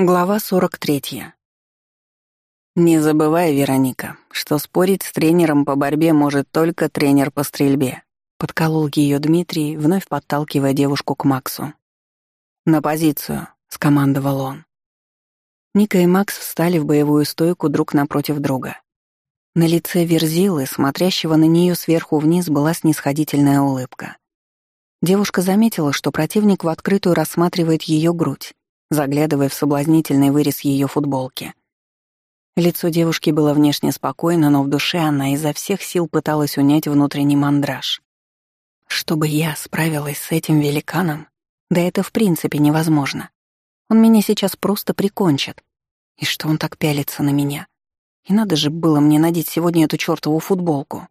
Глава 43. Не забывай, Вероника, что спорить с тренером по борьбе может только тренер по стрельбе. Подколол ее Дмитрий, вновь подталкивая девушку к Максу. «На позицию», — скомандовал он. Ника и Макс встали в боевую стойку друг напротив друга. На лице Верзилы, смотрящего на нее сверху вниз, была снисходительная улыбка. Девушка заметила, что противник в открытую рассматривает ее грудь, заглядывая в соблазнительный вырез ее футболки. Лицо девушки было внешне спокойно, но в душе она изо всех сил пыталась унять внутренний мандраж. Чтобы я справилась с этим великаном, да это в принципе невозможно. Он меня сейчас просто прикончит. И что он так пялится на меня? И надо же было мне надеть сегодня эту чёртову футболку.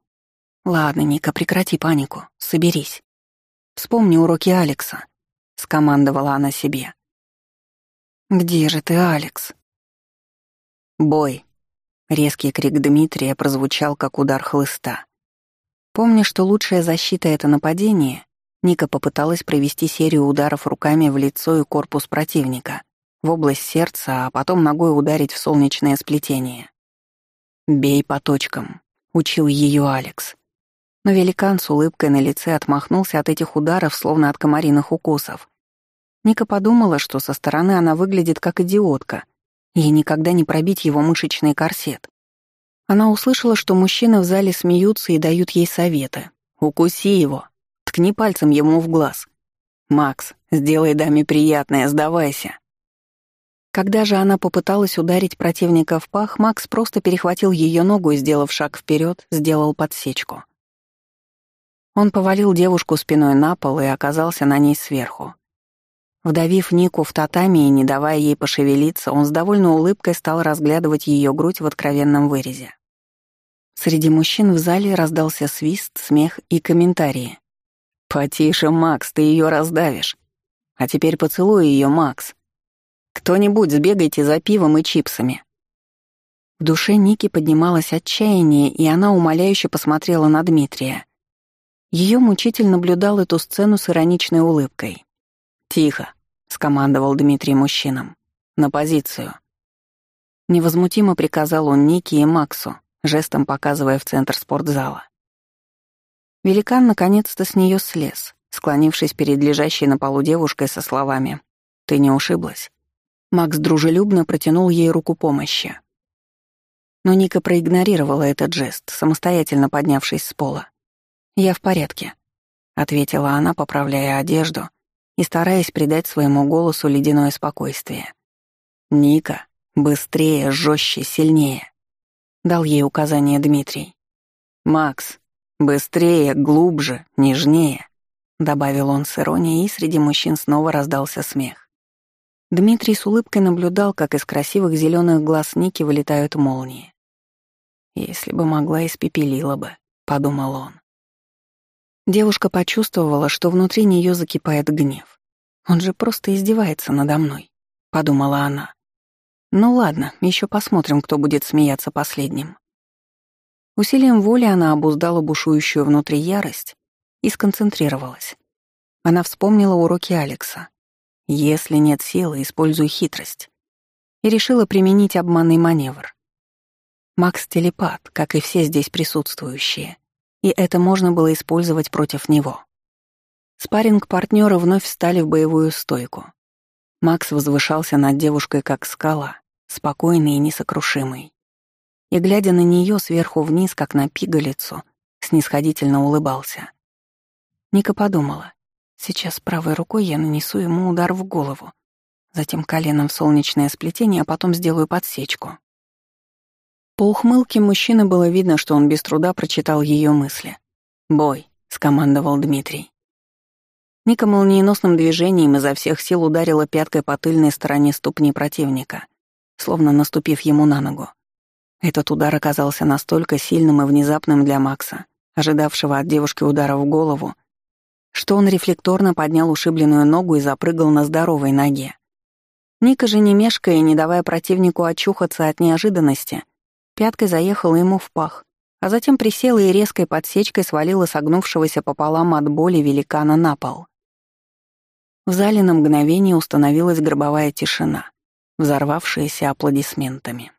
Ладно, Ника, прекрати панику, соберись. Вспомни уроки Алекса, скомандовала она себе. «Где же ты, Алекс?» «Бой!» — резкий крик Дмитрия прозвучал, как удар хлыста. Помня, что лучшая защита — это нападение, Ника попыталась провести серию ударов руками в лицо и корпус противника, в область сердца, а потом ногой ударить в солнечное сплетение. «Бей по точкам», — учил ее Алекс. Но великан с улыбкой на лице отмахнулся от этих ударов, словно от комариных укусов, Ника подумала, что со стороны она выглядит как идиотка. Ей никогда не пробить его мышечный корсет. Она услышала, что мужчины в зале смеются и дают ей советы. «Укуси его. Ткни пальцем ему в глаз. Макс, сделай даме приятное, сдавайся». Когда же она попыталась ударить противника в пах, Макс просто перехватил ее ногу и, сделав шаг вперед, сделал подсечку. Он повалил девушку спиной на пол и оказался на ней сверху. Вдавив Нику в татами и не давая ей пошевелиться, он с довольной улыбкой стал разглядывать ее грудь в откровенном вырезе. Среди мужчин в зале раздался свист, смех и комментарии. «Потише, Макс, ты ее раздавишь. А теперь поцелуй ее, Макс. Кто-нибудь сбегайте за пивом и чипсами». В душе Ники поднималось отчаяние, и она умоляюще посмотрела на Дмитрия. Ее мучитель наблюдал эту сцену с ироничной улыбкой. «Тихо», — скомандовал Дмитрий мужчинам. «На позицию». Невозмутимо приказал он Нике и Максу, жестом показывая в центр спортзала. Великан наконец-то с нее слез, склонившись перед лежащей на полу девушкой со словами «Ты не ушиблась?». Макс дружелюбно протянул ей руку помощи. Но Ника проигнорировала этот жест, самостоятельно поднявшись с пола. «Я в порядке», — ответила она, поправляя одежду и стараясь придать своему голосу ледяное спокойствие. «Ника, быстрее, жестче, сильнее», — дал ей указание Дмитрий. «Макс, быстрее, глубже, нежнее», — добавил он с иронией, и среди мужчин снова раздался смех. Дмитрий с улыбкой наблюдал, как из красивых зеленых глаз Ники вылетают молнии. «Если бы могла, испепелила бы», — подумал он. Девушка почувствовала, что внутри нее закипает гнев. «Он же просто издевается надо мной», — подумала она. «Ну ладно, еще посмотрим, кто будет смеяться последним». Усилием воли она обуздала бушующую внутри ярость и сконцентрировалась. Она вспомнила уроки Алекса. «Если нет силы, используй хитрость». И решила применить обманный маневр. Макс — телепат, как и все здесь присутствующие и это можно было использовать против него. спарринг партнеры вновь встали в боевую стойку. Макс возвышался над девушкой как скала, спокойный и несокрушимый. И, глядя на нее сверху вниз, как на пигалицу, снисходительно улыбался. Ника подумала, сейчас правой рукой я нанесу ему удар в голову, затем коленом в солнечное сплетение, а потом сделаю подсечку. По ухмылке мужчины было видно, что он без труда прочитал ее мысли. «Бой», — скомандовал Дмитрий. Ника молниеносным движением изо всех сил ударила пяткой по тыльной стороне ступни противника, словно наступив ему на ногу. Этот удар оказался настолько сильным и внезапным для Макса, ожидавшего от девушки удара в голову, что он рефлекторно поднял ушибленную ногу и запрыгал на здоровой ноге. Ника же, не мешкая и не давая противнику очухаться от неожиданности, Пяткой заехала ему в пах, а затем присела и резкой подсечкой свалила согнувшегося пополам от боли великана на пол. В зале на мгновение установилась гробовая тишина. взорвавшиеся аплодисментами.